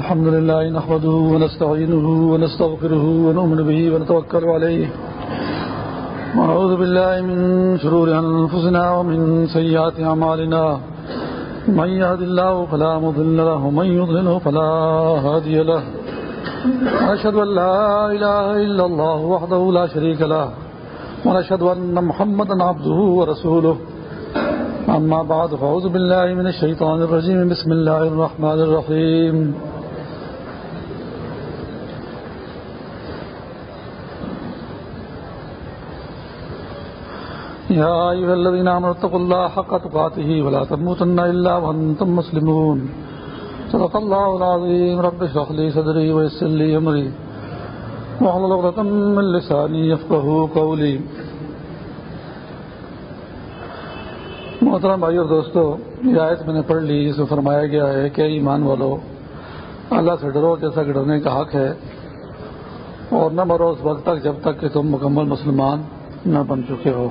الحمد لله نحمده ونستعينه ونستغفره ونؤمن به ونتوكل عليه. ونعوذ بالله من شرور أنفسنا ومن سيئات أعمالنا. من يهد الله فلا مضل له ومن يضلله فلا هادي له. ونشهد أن لا إله إلا الله وحده لا شريك له. ونشهد أن محمدا عبده ورسوله. أما بعد، فأعوذ بالله من الشيطان الرجيم. بسم الله الرحمن الرحيم. يا أيها الذين آمنوا اتقوا الله حق تقاته ولا تموتن إلا وأنتم مسلمون. صدق الله العظيم. رب اشرح لي صدري ويسر لي أمري. واحلل عقدة من لساني يفقهوا قولي. محترم بھائی اور دوستو، یہ آیت میں نے پڑھ لی، اس میں فرمایا گیا ہے کہ ایمان والو، اللہ سے ڈرو جیسا کہ ڈرنے کا حق ہے، اور نہ مرو اس وقت تک جب تک کہ تم مکمل مسلمان نہ بن چکے ہو۔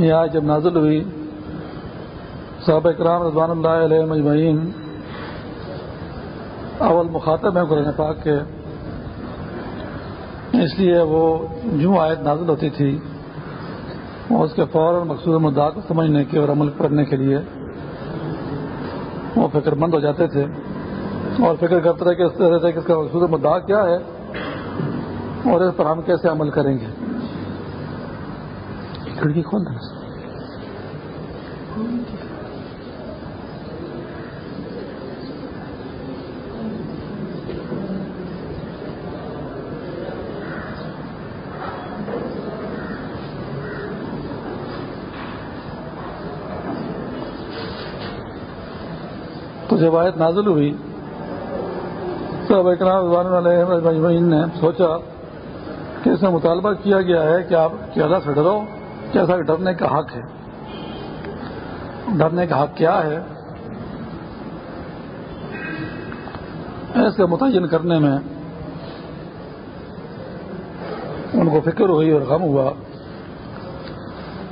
یہ آج جب نازل ہوئی۔ صحابہ کرام رضوان اللہ علیہ مجمعین۔ اول مخاطب ہیں قرآن پاک کے۔ اس لیے وہ جو آیت نازل ہوتی تھی۔ وہ اس کے فوراً مقصود مدعا کو سمجھنے کے اور عمل کرنے کے لیے وہ فکر مند ہو جاتے تھے۔ اور فکر کرتے رہے کہ اس طرح سے کہ اس کا مقصود مدعا کیا ہے اور اس پر ہم کیسے عمل کریں گے۔ کھڑکی کھول دیں تو جب آیت نازل ہوئی تو اکرام علیہ نے سوچا کہ اس میں مطالبہ کیا گیا ہے کہ آپ اللہ سے ڈرو کیسا ڈرنے کا حق ہے۔ ڈرنے کا حق کیا ہے؟ اس کا متعین کرنے میں ان کو فکر ہوئی اور غم ہوا۔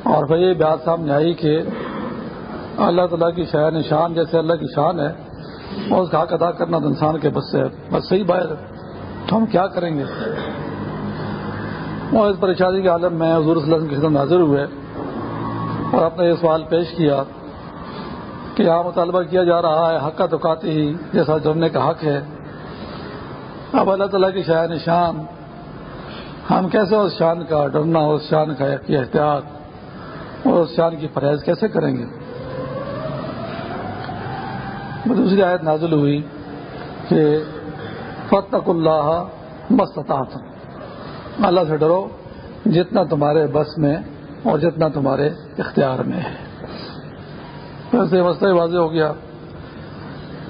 اور پھر یہ بات سامنے آئی کہ اللہ تعالیٰ کی شاعر شان جیسے اللہ کی شان ہے اور اس کا حق ادا کرنا تو انسان کے بس سے بس صحیح بات تو ہم کیا کریں گے؟ اور اس پریشانی کے عالم میں حضور صلی اللہ علیہ وسلم کے خدمت حاضر ہوئے اور اپنے یہ سوال پیش کیا کہ یہاں مطالبہ کیا جا رہا ہے حق کا دکاتی ہی، جیسا جڑنے کا حق ہے۔ اب اللہ تعالیٰ کی شاعر نشان، ہم کیسے اس شان کا ڈرنا، اس شان کا احتیاط، اور اس شان کی پرہیز کیسے کریں گے؟ دوسری آیت نازل ہوئی کہ فتق اللہ مستطاعت اللہ سے ڈرو، جتنا تمہارے بس میں اور جتنا تمہارے اختیار میں ہے۔ ویسے مسئلہ واضح ہو گیا۔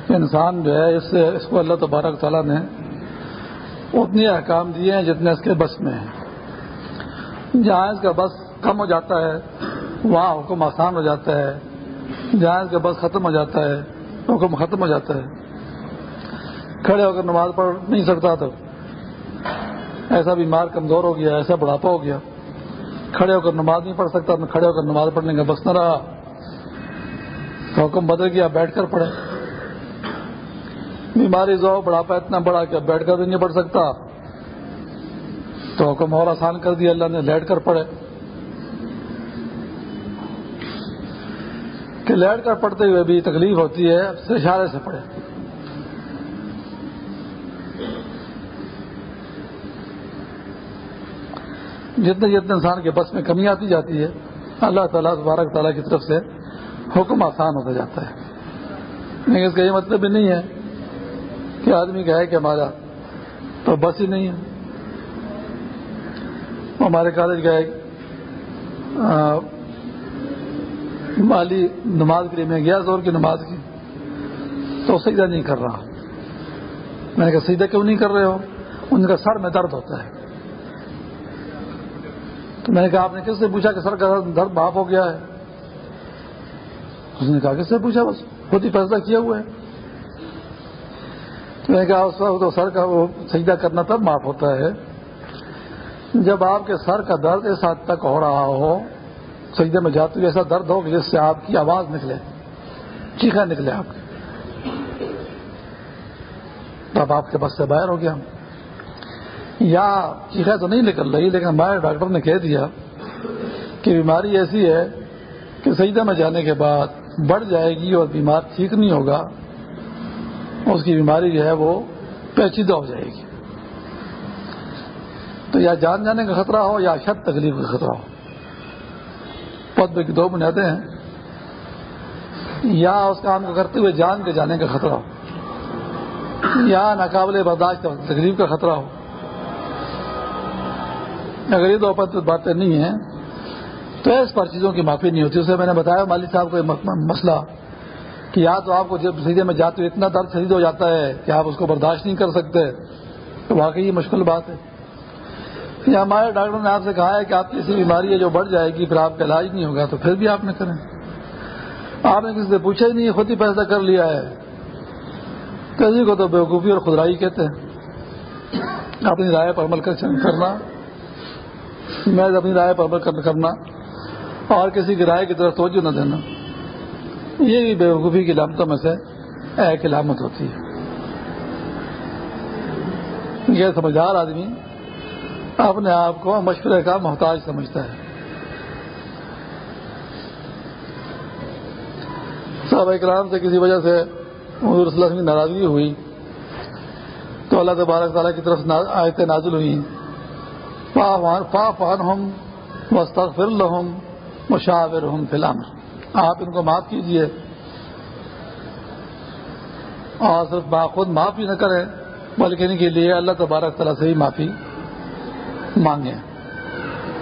کہ انسان جو ہے، اس سے، اس کو اللہ تبارک تعالیٰ نے اتنے احکام دیے ہیں جتنے اس کے بس میں ہیں۔ جہاں اس کا بس کم ہو جاتا ہے، وہاں حکم آسان ہو جاتا ہے۔ جہاں اس کا بس ختم ہو جاتا ہے، حکم ختم ہو جاتا ہے۔ کھڑے ہو کر نماز پڑھ نہیں سکتا تو ایسا بیمار کمزور ہو گیا، ایسا بڑھاپا ہو گیا۔ کھڑے ہو کر نماز نہیں پڑھ سکتا کھڑے ہو کر نماز پڑھنے کا بس نہ رہا۔ حکم بدل گیا بیٹھ کر پڑھے بیماری جو بڑھاپا اتنا بڑا کہ بیٹھ کر بھی نہیں پڑھ سکتا۔ تو حکم اور آسان کر دیا، اللہ نے لیٹ کر پڑھے۔ کہ لیٹ کر پڑھتے ہوئے بھی تکلیف ہوتی ہے، اشارے سے پڑھے جتنے جتنے انسان کے بس میں کمی آتی جاتی ہے، اللہ تعالیٰ تبارک تعالیٰ کی طرف سے حکم آسان ہوتا جاتا ہے۔ لیکن اس کا یہ مطلب بھی نہیں ہے کہ آدمی کہے کہ ہمارا تو بس ہی نہیں ہے۔ ہمارے کالج گئے مالی نماز کے لیے میں گیا زور کی نماز کی، تو سیدھا نہیں کر رہا۔ میں نے کہا سیدھا کیوں نہیں کر رہے ہو؟ ان کا سر میں درد ہوتا ہے۔ تو میں نے کہا، آپ نے کس سے پوچھا کہ سر کا درد معاف ہو گیا ہے؟ اس نے کہا، کس سے پوچھا؟ بس خود ہی فیصلہ کیا ہوا ہے۔ تو میں نے کہا، اس وقت سر کا وہ سجدہ کرنا تب معاف ہوتا ہے جب آپ کے سر کا درد اس حد تک ہو رہا ہو، سجدے میں جاتے ہوئے ایسا درد ہو کہ جس سے آپ کی آواز نکلے، چیخا نکلے آپ کے۔ تو اب آپ کے بس سے باہر ہو گیا۔ یا چیخا تو نہیں نکل رہی، لیکن ہمارے ڈاکٹر نے کہہ دیا کہ بیماری ایسی ہے کہ سجدہ میں جانے کے بعد بڑھ جائے گی اور بیمار ٹھیک نہیں ہوگا، اس کی بیماری جو ہے وہ پیچیدہ ہو جائے گی۔ تو یا جان جانے کا خطرہ ہو یا شد تکلیف کا خطرہ ہو۔ پد کی دو بنیادیں ہیں۔ یا اس کام کو کرتے ہوئے جان کے جانے کا خطرہ ہو، یا ناقابل برداشت تکلیف کا خطرہ ہو۔ اگر یہ دو باتیں نہیں ہیں۔ تو اس پر چیزوں کی معافی نہیں ہوتی۔ اسے میں نے بتایا مالی صاحب کو مسئلہ کہ یا تو آپ کو جب سیدھے میں جاتے ہو اتنا درد شدید ہو جاتا ہے کہ آپ اس کو برداشت نہیں کر سکتے۔ تو واقعی یہ مشکل بات ہے۔ یا ہمارے ڈاکٹر نے آپ سے کہا ہے کہ آپ کی ایسی بیماری ہے جو بڑھ جائے گی، پھر آپ کا علاج نہیں ہوگا، تو پھر بھی آپ نے کریں۔ آپ نے کسی سے پوچھا ہی نہیں، خود ہی فیصلہ کر لیا ہے۔ کسی کو تو بیوقوفی اور خدرائی کہتے ہیں۔ اپنی رائے پر عمل کرنا۔ میں اپنی رائے پر عمل کرنا اور کسی کی رائے کی طرف توجہ نہ دینا یہ بھی بیوقوفی کی علامتوں میں سے ایک علامت ہوتی ہے۔ یہ سمجھدار آدمی اپنے آپ کو مشورے کا محتاج سمجھتا ہے۔ صاحب اکرام سے کسی وجہ سے حضور صلی اللہ کی ناراضگی ہوئی تو اللہ تبارک تعالیٰ کی طرف آیتیں نازل ہوئی فا ہم مستقفر الحم مشاور ہم فلام آپ ان کو معاف کیجیے۔ اور صرف باخود معاف نہ کریں، بلکہ ان کے لیے اللہ تبارک تعالیٰ سے ہی معافی مانگیں۔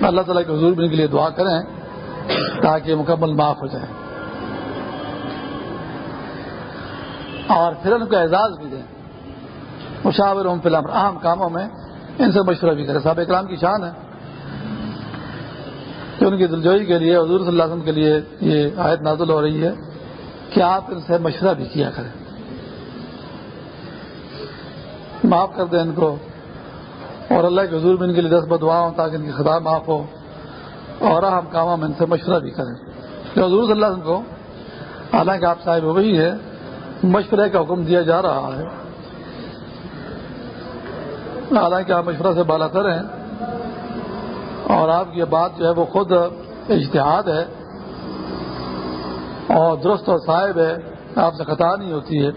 اللہ تعالیٰ کے حضور بھی ان کے لیے دعا کریں تاکہ مکمل معاف ہو جائے۔ اور پھر ان کو اعزاز بھی دیں۔ مشاور ہوں فلام اہم کاموں میں ان سے مشورہ بھی کریں صاحب اکرام کی شان ہے۔ کہ ان کی دلجوئی کے لیے، حضور صلی اللہ علیہ وسلم کے لیے یہ آیت نازل ہو رہی ہے کہ آپ ان سے مشورہ بھی کیا کریں۔ معاف کر دیں ان کو۔ اور اللہ کے حضور بھی ان کے لیے دس بدعا ہوں تاکہ ان کی خدا معاف ہو۔ اور ہم کاموں میں ان سے مشورہ بھی کریں۔ کہ حضور صلی اللہ علیہ وسلم کو، حالانکہ آپ صاحب ہو گئی ہے مشورے کا حکم دیا جا رہا ہے۔ حالانکہ آپ مشورہ سے بالا تر ہیں۔ اور آپ کی بات جو ہے وہ خود اجتہاد ہے۔ اور درست اور صاحب ہے، آپ سے خطا نہیں ہوتی ہے۔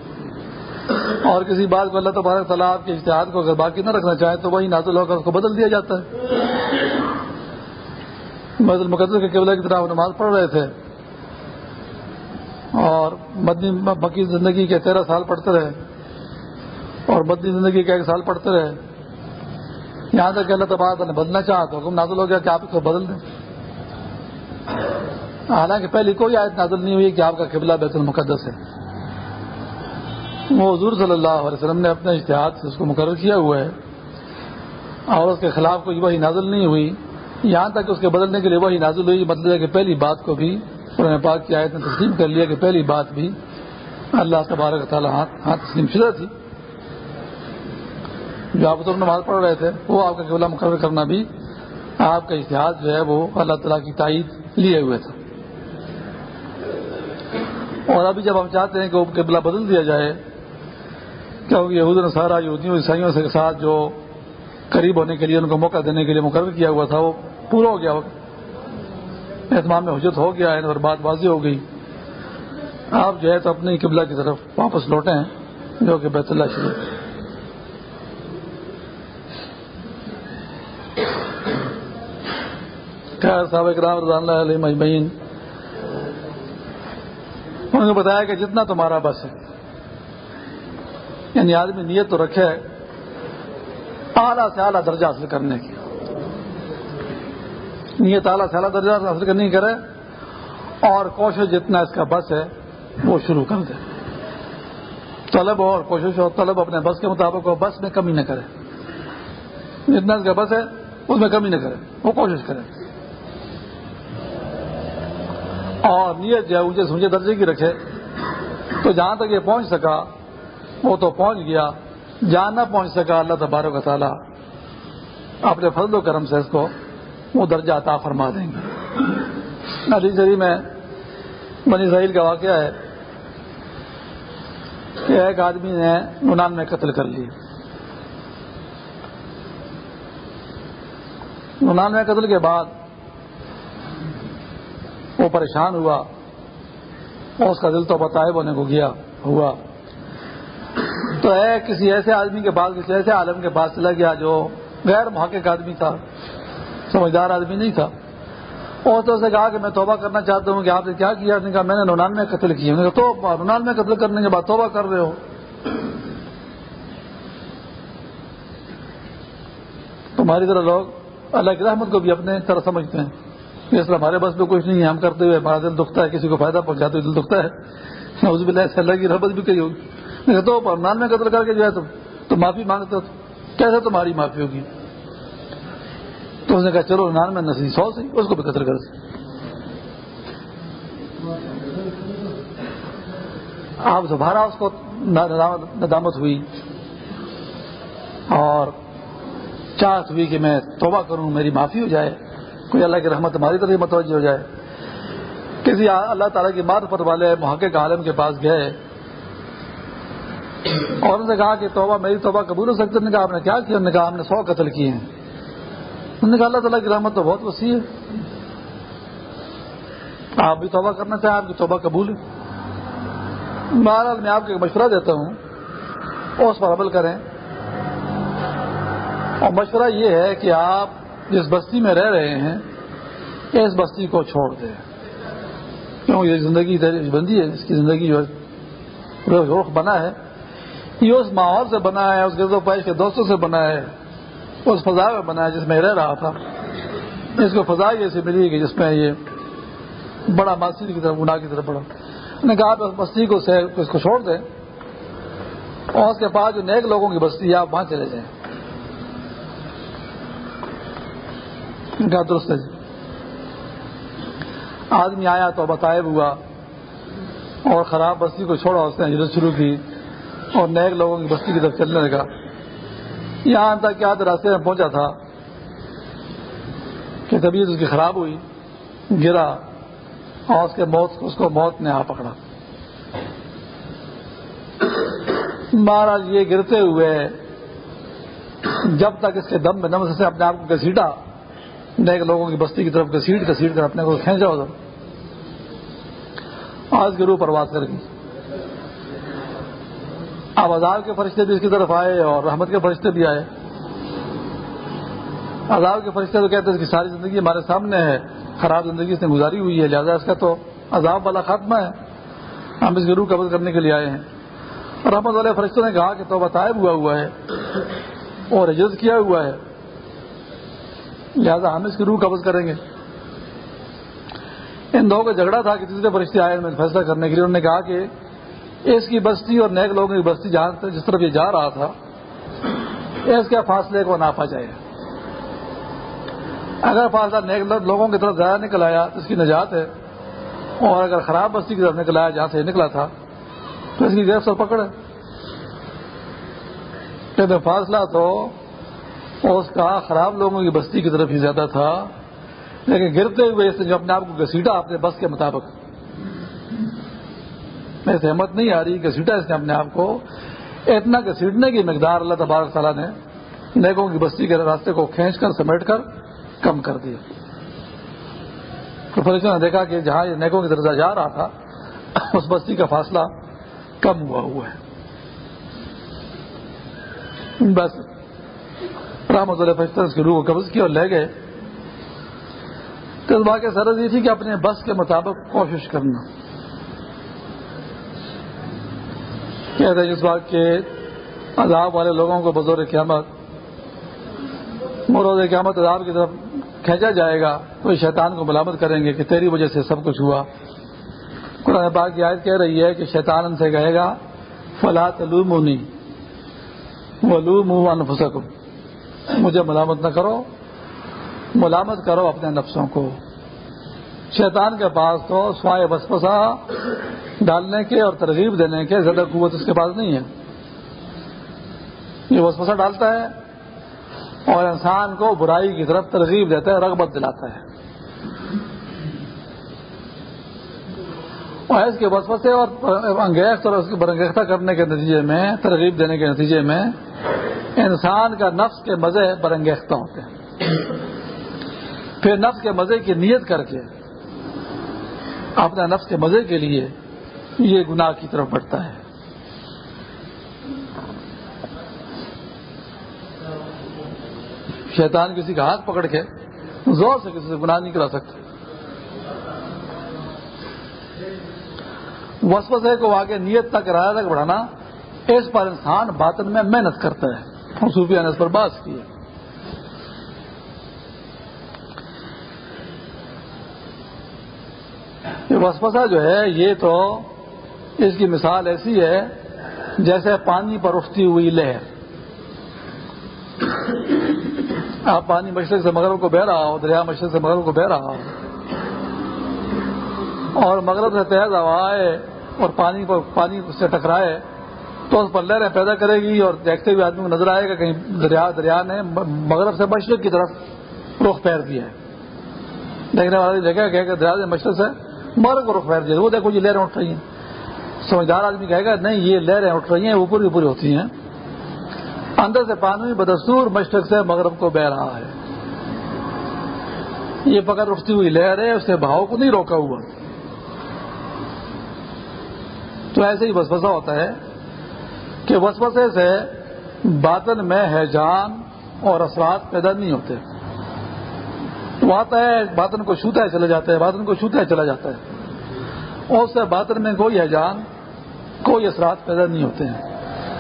اور کسی بات کو اللہ تبارک تعالیٰ آپ کے اشتہاد کو اگر باقی نہ رکھنا چاہے، تو وہی نازل ہو کر اس کو بدل دیا جاتا ہے۔ مسجد المقدس کے قبلہ کی طرح وہ نماز پڑھ رہے تھے۔ اور مدنی مکی زندگی کے تیرہ سال پڑھتے رہے۔ اور مدنی زندگی کے ایک سال پڑھتے رہے۔ یہاں تک اللہ تبارک نے بدلنا چاہا تو حکم نازل ہو گیا کہ آپ اس کو بدل دیں۔ حالانکہ پہلی کوئی آیت نازل نہیں ہوئی کہ آپ کا قبلہ بیت المقدس ہے۔ وہ حضور صلی اللہ علیہ وسلم نے اپنے اشتہاد سے اس کو مقرر کیا ہوا ہے۔ اور اس کے خلاف کوئی وہی نازل نہیں ہوئی۔ یہاں تک اس کے بدلنے کے لیے وہی نازل ہوئی مطلب ہے کہ پہلی بات کو بھی قرآن پاک کی آیت نے تسلیم کر لیا کہ پہلی بات بھی اللہ تبارک تعالیٰ ہاتھ ہاتھ تسلیم شدہ تھی۔ جو آپ تم نماز پڑھ رہے تھے، وہ آپ کا قبلہ مقرر کرنا بھی آپ کا اشتہاد جو ہے وہ اللہ تعالیٰ کی تائید لیے ہوئے تھا اور ابھی جب ہم چاہتے ہیں کہ وہ قبلہ بدل دیا جائے، کیونکہ یہود نے سارا یہودیوں، عیسائیوں کے ساتھ جو قریب ہونے کے لیے ان کو موقع دینے کے لیے مقرر کیا ہوا تھا، وہ پورا ہو گیا۔ اہتمام میں حجت ہو گیا ہے اور بات بازی ہو گئی۔ آپ جو ہے تو اپنی قبلہ کی طرف واپس لوٹے ہیں جو کہ بیت اللہ شریف۔ خیر صاحب اکرام رضا اللہ علیہ مجمعین؟ انہوں نے بتایا کہ جتنا تمہارا بس ہے یعنی آدمی نیت تو رکھے اعلیٰ سے اعلیٰ درجہ حاصل کرنے کی۔ نیت اعلیٰ سے اعلیٰ درجہ حاصل کرنے کی کرے اور کوشش جتنا اس کا بس ہے، وہ شروع کر دے۔ طلب اور کوشش اور طلب اپنے بس کے مطابق بس میں کمی نہ کرے۔ جتنا اس کا بس ہے، اس میں کمی نہ کرے، وہ کوشش کرے۔ اور نیت جو ہے اونچے سمجھے درجے کی رکھے۔ تو جہاں تک یہ پہنچ سکا، وہ تو پہنچ گیا۔ جہاں نہ پہنچ سکا، اللہ تبارک و تعالیٰ اپنے فضل و کرم سے اس کو وہ درجہ عطا فرما دیں گے۔ علی شری میں بنی اسرائیل کا واقعہ ہے کہ ایک آدمی نے ننان میں قتل کر لی ننان میں قتل کے بعد وہ پریشان ہوا اور اس کا دل تو بتائے ہونے کو گیا، ہوا۔ تو ہے کسی ایسے آدمی کے پاس، کسی ایسے عالم کے پاس چلا گیا جو غیر محقق آدمی تھا، سمجھدار آدمی نہیں تھا۔ اور تو اسے کہا کہ میں توبہ کرنا چاہتا ہوں کہ آپ نے کیا کیا؟ اس نے کہا، میں نے نونان میں قتل کیا تو نونان میں قتل کرنے کے بعد توبہ کر رہے ہو۔ تمہاری طرح لوگ اللہ کی رحمت کو بھی اپنے طرح سمجھتے ہیں۔ اس طرح ہمارے بس میں کچھ نہیں ہے، ہم کرتے ہوئے ہمارا دل دکھتا ہے، کسی کو فائدہ پہنچاتے ہوئے دل دکھتا ہے۔ اس بھی اللہ کی رحمت بھی کہی ہوگی۔ تو نان میں قتل کر کے جو ہے تو معافی مانگتے ہو۔ کیسے تمہاری معافی ہوگی؟ تو اس نے کہا، چلو نان میں نسی سو سی اس کو بھی قتل کر۔ سی آپ دوبارہ اس کو ندامت ہوئی۔ اور چاہت ہوئی کہ میں توبہ کروں، میری معافی ہو جائے۔ کوئی اللہ کی رحمت ہماری طرف متوجہ ہو جائے۔ کسی اللہ تعالیٰ کی مارفت والے محقق عالم کے پاس گئے۔ اور ان سے کہا کہ توبہ میری توبہ قبول ہو سکتی نے کہا آپ نے کیا کیا؟ انہوں نے کہا ہم نے سو قتل کیے ہیں۔ انہوں نے کہا اللہ تعالیٰ کی رحمت تو بہت وسیع ہے۔ آپ بھی توبہ کرنا چاہیں، آپ کی توبہ قبول ہے۔ مہاراج میں آپ کو ایک مشورہ دیتا ہوں۔ اس پر عمل کریں۔ اور مشورہ یہ ہے کہ آپ جس بستی میں رہ رہے ہیں، اس بستی کو چھوڑ دیں۔ کیوں؟ یہ زندگی بندی ہے، اس کی زندگی جو رخ بنا ہے۔ یہ اس ماحول سے بنا ہے، اس گرد و پیش کے دوستوں سے بنا ہے، اس فضا میں بنا ہے جس میں رہ رہا تھا۔ اس کو فضا ایسی ملی کہ جس میں یہ بڑا ماسد کی طرف، گناہ کی طرف بڑا نے کہا، آپ اس بستی کو اس کو چھوڑ دیں۔ اور اس کے پاس جو نیک لوگوں کی بستی ہے، آپ وہاں چلے جائیں۔ کہا درست ہے جی۔ آدمی آیا تو بتائے ہوا اور خراب بستی کو چھوڑا اس نے ہجرت شروع کی، اور نیک لوگوں کی بستی کی طرف چلنے لگا۔ یہاں تک کہ آدھ راستے میں پہنچا تھا کہ طبیعت اس کی خراب ہوئی، گرا، اور اس کے موت، اس کو موت نے آ پکڑا۔ مہاراج یہ گرتے ہوئے جب تک اس کے دم میں دم سے اپنے آپ کو گھسیٹا نیک لوگوں کی بستی کی طرف گھسیٹ گھسیٹ کر اپنے کو کھینچا ادھر۔ آج کے روح پرواز کر گئی اب عذاب کے فرشتے بھی اس کی طرف آئے اور رحمت کے فرشتے بھی آئے۔ عذاب کے فرشتے تو کہتے ہیں اس کی ساری زندگی ہمارے سامنے ہے، خراب زندگی اس نے گزاری ہوئی ہے، لہٰذا اس کا تو عذاب والا خاتمہ ہے۔ ہم اس کی روح قبض کرنے کے لیے آئے ہیں۔ اور رحمت والے فرشتوں نے کہا کہ تو بتائے ہوا ہوا ہے اور عجز کیا ہوا ہے۔ لہٰذا ہم اس کی روح قبض کریں گے۔ ان دو کا جھگڑا تھا کہ تیسرے فرشتے آئے میں فیصلہ کرنے کے لیے، انہوں نے کہا کہ اس کی بستی اور نیک لوگوں کی بستی جہاں جس طرف یہ جا رہا تھا، اس کے فاصلے کو ناپا جائے۔ اگر فاصلہ نیک لوگوں کی طرف زیادہ نکل آیا، تو اس کی نجات ہے۔ اور اگر خراب بستی کی طرف نکل آیا، جہاں سے نکلا تھا، تو اس کی گیس اور پکڑ۔ ہے فاصلہ تو اس کا خراب لوگوں کی بستی کی طرف ہی زیادہ تھا۔ لیکن گرتے ہوئے اس نے جو اپنے آپ کو گسیٹا اپنے بس کے مطابق۔ سے ہمت نہیں آ رہی گسیٹا اس نے اپنے آپ کو۔ اتنا گسیٹنے کی مقدار اللہ تبارک تعالیٰ نے نیکوں کی بستی کے راستے کو کھینچ کر، سمیٹ کر کم کر دیا۔ تو فرشتوں نے دیکھا کہ جہاں یہ نیکوں کی درجہ جا رہا تھا، اس بستی کا فاصلہ کم ہوا ہوا ہے۔ بس رحمت اللہ فرشتہ اس کی روح کو قبض کیا اور لے گئے۔ تو اس بات کی سرد یہ تھی کہ اپنے بس کے مطابق کوشش کرنا۔ کہتے ہیں جس بات کے عذاب والے لوگوں کو بزور قیامت مروز قیامت عذاب کی طرف کھینچا جائے گا تو شیطان کو ملامت کریں گے کہ تیری وجہ سے سب کچھ ہوا۔ قرآن پاک کی آیت کہہ رہی ہے کہ شیطان ان سے کہے گا، فلا تلومونی ولوموا انفسکم مجھے ملامت نہ کرو، ملامت کرو اپنے نفسوں کو۔ شیطان کے پاس تو سوائے بسپسا ڈالنے کے اور ترغیب دینے کے زیادہ قوت اس کے پاس نہیں ہے۔ یہ وسپسا ڈالتا ہے اور انسان کو برائی کی طرف ترغیب دیتا ہے، رغبت دلاتا ہے۔ اور اس کے وسوسے اور انگیخت اور اس کے برنگیختہ کرنے کے نتیجے میں، ترغیب دینے کے نتیجے میں انسان کا نفس کے مزے برنگیختہ ہوتے ہیں۔ پھر نفس کے مزے کی نیت کر کے اپنے نفس کے مزے کے لیے یہ گناہ کی طرف بڑھتا ہے۔ شیطان کسی کا ہاتھ پکڑ کے زور سے کسی سے گناہ نہیں کرا سکتا۔ وسوسے کو آگے نیت تک رایا تک بڑھانا، اس پر انسان باطن میں محنت کرتا ہے۔ صوفیہ نے اس پر بات کی ہے۔ یہ وسوسہ جو ہے، یہ تو اس کی مثال ایسی ہے جیسے پانی پر اٹھتی ہوئی لہر۔ آپ پانی مشرق سے مغرب کو بہ رہا ہو، دریا مشرق سے مغرب کو بہ رہا ہو، اور مغرب سے تیز ہوا آئے اور پانی پر، پانی سے ٹکرائے تو اس پر لہریں پیدا کرے گی اور دیکھتے ہوئے آدمی کو نظر آئے گا کہیں دریا دریا نے مغرب سے مشرق کی طرف رخ پیر دیا ہے۔ دیکھنے والا جگہ کہ دریا نے مشرق سے مغرب کو رخ پیر دیا وہ دیکھو یہ لہریں اٹھ رہی ہیں۔ سمجھدار آدمی کہے گا نہیں، یہ لہریں اٹھ رہی ہیں اوپر کی پوری ہوتی ہیں۔ اندر سے پانی بدستور مشرق سے مغرب کو بہ رہا ہے۔ یہ پکڑ اٹھتی ہوئی لہر ہے، اس سے بہاؤ کو نہیں روکا ہوا۔ تو ایسے ہی وسوسہ ہوتا ہے۔ کہ وسوسے سے باطن میں حیجان اور اثرات پیدا نہیں ہوتے۔ وہ آتا ہے، باطن کو چھوتا ہے، چلا جاتا ہے۔ باطن کو چھوتا ہے، چلا جاتا ہے۔ اور اس سے باطن میں کوئی حیجان کوئی اثرات پیدا نہیں ہوتے ہیں۔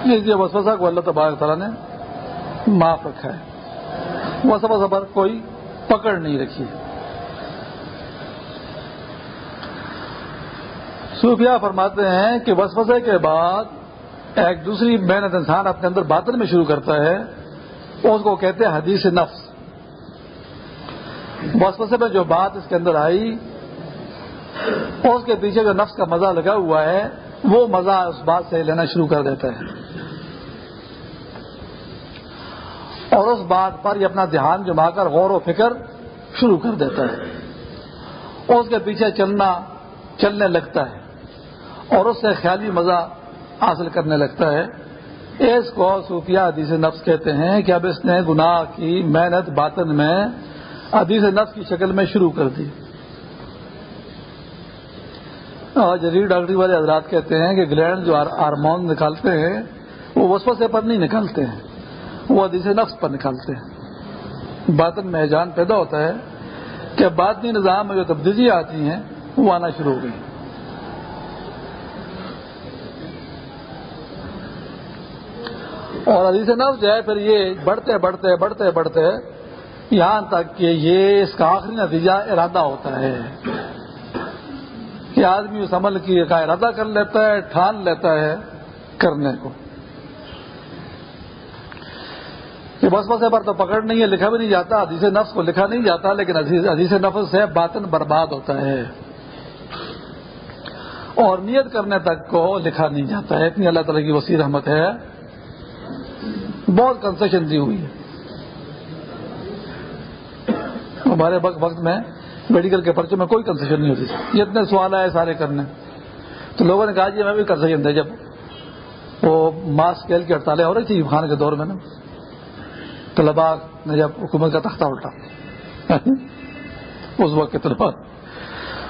اس لیے وسوسہ کو اللہ تبارک تعالیٰ نے معاف رکھا ہے۔ وسوسہ پر کوئی پکڑ نہیں رکھی صوفیہ فرماتے ہیں کہ وسوسے کے بعد ایک دوسری محنت انسان اپنے اندر باطن میں شروع کرتا ہے، اس کو کہتے ہیں حدیث نفس۔ وسوسے میں جو بات اس کے اندر آئی، اس کے پیچھے جو نفس کا مزہ لگا ہوا ہے، وہ مزہ اس بات سے لینا شروع کر دیتا ہے۔ اور اس بات پر یہ اپنا دھیان جما کر غور و فکر شروع کر دیتا ہے۔ اس کے پیچھے چلنا، چلنے لگتا ہے۔ اور اس سے خیالی مزہ حاصل کرنے لگتا ہے۔ اس کو صوفیہ حدیث نفس کہتے ہیں کہ اب اس نے گناہ کی محنت باطن میں حدیث نفس کی شکل میں شروع کر دی۔ اور جدید ڈاکٹری والے حضرات کہتے ہیں کہ گلینڈ جو ہارمون نکالتے ہیں، وہ وسوسے پر نہیں نکالتے ہیں، وہ حدیث نفس پر نکالتے ہیں۔ باطن میں جان پیدا ہوتا ہے کہ باطنی نظام میں جو تبدیلیاں آتی ہیں، وہ آنا شروع ہو گئی۔ اور حدیث نفس جو ہے پھر یہ بڑھتے بڑھتے بڑھتے بڑھتے یہاں تک کہ یہ اس کا آخری نتیجہ ارادہ ہوتا ہے کہ آدمی اس عمل کی کا ارادہ کر لیتا ہے، ٹھان لیتا ہے کرنے کو۔ کہ بس بس پر تو پکڑ نہیں ہے، لکھا بھی نہیں جاتا، حدیث نفس کو لکھا نہیں جاتا، لیکن حدیث نفس سے باطن برباد ہوتا ہے۔ اور نیت کرنے تک کو لکھا نہیں جاتا ہے۔ اتنی اللہ تعالیٰ کی وسیع رحمت ہے۔ بہت کنسیشن دی ہوئی ہے۔ ہمارے وقت میں میڈیکل کے پرچے میں کوئی کنسیشن نہیں ہوتی اتنے سوال آئے سارے کرنے۔ تو لوگوں نے کہا جی ہمیں بھی کنسیشن دے جب وہ ماس اسکیل کی ہڑتالیں ہو رہی تھی خان کے دور میں نا طلبا نے جب حکومت کا تختہ الٹا۔ اس وقت کے طلبا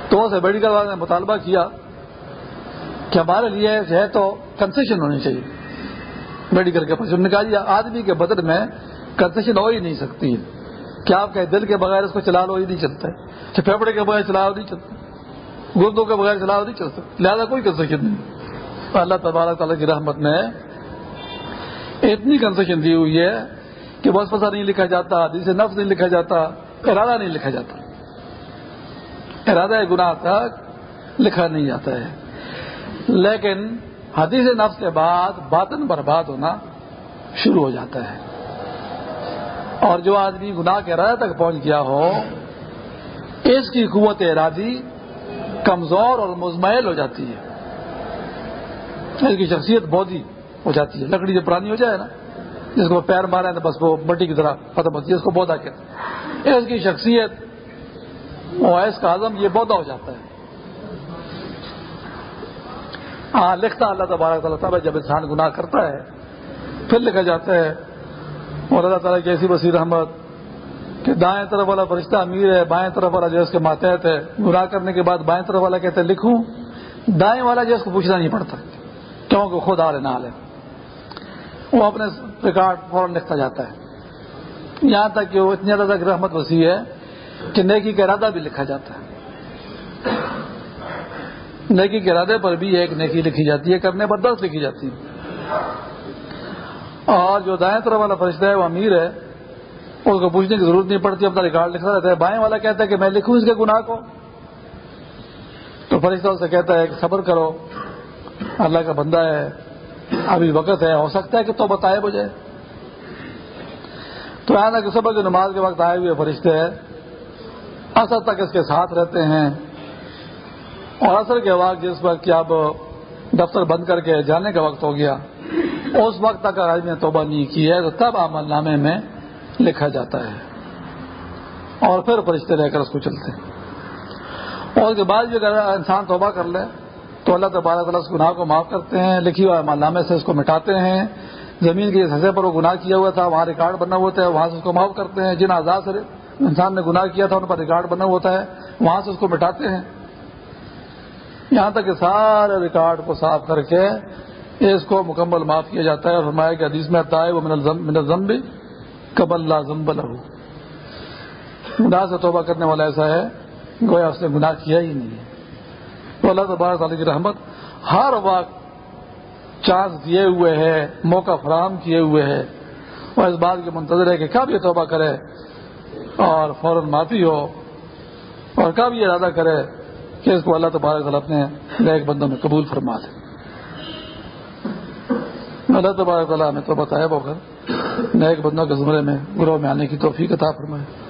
تو اسے میڈیکل والے نے مطالبہ کیا کہ ہمارے لیے جو ہے تو کنسیشن ہونی چاہیے۔ میڈیکل کے پاس نے کہا جی آدمی کے بدن میں کنسیشن ہو ہی نہیں سکتی کیا آپ کہ دل کے بغیر اس کو چلا لو ہی نہیں چلتا ہے؟ پھیپڑے کے بغیر چلاؤ نہیں چلتا۔ گردوں کے بغیر چلاؤ نہیں چلتا۔ لہٰذا کوئی کنسیشن نہیں۔ اللہ تبارک تعالیٰ کی رحمت نے اتنی کنسیشن دی ہوئی ہے کہ بس پسا نہیں لکھا جاتا، حدیث نفس نہیں لکھا جاتا، ارادہ نہیں لکھا جاتا۔ ارادہ گناہ تک لکھا نہیں جاتا ہے۔ لیکن حدیث نفس کے بعد باطن برباد ہونا شروع ہو جاتا ہے۔ اور جو آدمی گناہ کے ارادہ تک پہنچ گیا ہو، اس کی قوت ارادی کمزور اور مزمل ہو جاتی ہے۔ اس کی شخصیت بودی ہو جاتی ہے۔ لکڑی جو پرانی ہو جائے نا، جس کو پیر مارے تو بس وہ مٹی کی طرح ختم ہوتی ہے، اس کو بودا کہتے ہیں۔ اس کی شخصیت اور اس کا عزم یہ بودا ہو جاتا ہے۔ ہاں لکھتا اللہ تبارک تعالیٰ تب جب انسان گناہ کرتا ہے، پھر لکھا جاتا ہے، اور اللہ تعالیٰ کی ایسی بصیر احمد کہ دائیں طرف والا فرشتہ امیر ہے، بائیں طرف والا جو اس کے ماتحت ہے، گناہ کرنے کے بعد بائیں طرف والا کہتے ہیں، لکھوں، دائیں والا جو اس کو پوچھنا نہیں پڑتا کیونکہ خود آ رہے نہ لے وہ اپنے ریکارڈ فوراً لکھتا جاتا ہے۔ یہاں تک کہ وہ اتنی زیادہ تک رحمت وسیع ہے کہ نیکی کا ارادہ بھی لکھا جاتا ہے۔ نیکی کے ارادے پر بھی ایک نیکی لکھی جاتی ہے، کرنے پر دس لکھی جاتی ہے۔ اور جو دائیں طرف والا فرشتہ ہے، وہ امیر ہے۔ اس کو پوچھنے کی ضرورت نہیں پڑتی، اپنا ریکارڈ لکھتا رہتا ہے۔ بائیں والا کہتا ہے کہ میں لکھوں اس کے گناہ کو۔ تو فرشتہ سے کہتا ہے کہ صبر کرو، اللہ کا بندہ ہے، ابھی وقت ہے، ہو سکتا ہے کہ تو بتائے مجھے تو یہاں تک صبح کی نماز کے وقت آئے ہوئے فرشتے اثر تک اس کے ساتھ رہتے ہیں۔ اور اثر کے وقت جس وقت کہ اب دفتر بند کر کے جانے کا وقت ہو گیا، اس وقت تک اگر نے توبہ نہیں کی ہے، تو تب عمل نامے میں لکھا جاتا ہے۔ اور پھر فرشتے رہ کر اس کو چلتے ہیں۔ اور اس کے بعد بھی اگر انسان توبہ کر لے، تو اللہ تبارک تعالیٰ اس گناہ کو معاف کرتے ہیں، لکھی ہوئے عمل نامے سے اس کو مٹاتے ہیں۔ زمین کے حصے پر وہ گناہ کیا ہوا تھا، وہاں ریکارڈ بنا ہوا ہوتا ہے، وہاں سے اس کو معاف کرتے ہیں۔ جن آزاد سے انسان نے گناہ کیا تھا، ان پر ریکارڈ بنا ہوتا ہے، وہاں سے اس کو مٹاتے ہیں۔ یہاں تک کہ سارے ریکارڈ کو صاف کر کے اس کو مکمل معاف کیا جاتا ہے اور فرمایا کہ حدیث میں آتا ہے، وہ من بھی قبل زمب لہو گناہ سے توبہ کرنے والا ایسا ہے، گویا اس نے گناہ کیا ہی نہیں ہے۔ تو اللہ تبارک تعالیٰ کی رحمت ہر وقت چانس دیے ہوئے ہے، موقع فراہم کیے ہوئے ہے۔ اور اس بات کے منتظر ہے کہ کب یہ توبہ کرے اور فوراً معافی ہو اور کب یہ ارادہ کرے۔ کہ اس کو اللہ تبارک تعالیٰ اپنے نیک بندوں میں قبول فرما دے۔ اللہ تبارک تعالیٰ نے تو بتایا ہو کر نیک بندوں کے زمرے میں، گروہ میں آنے کی توفیق عطا فرمائے۔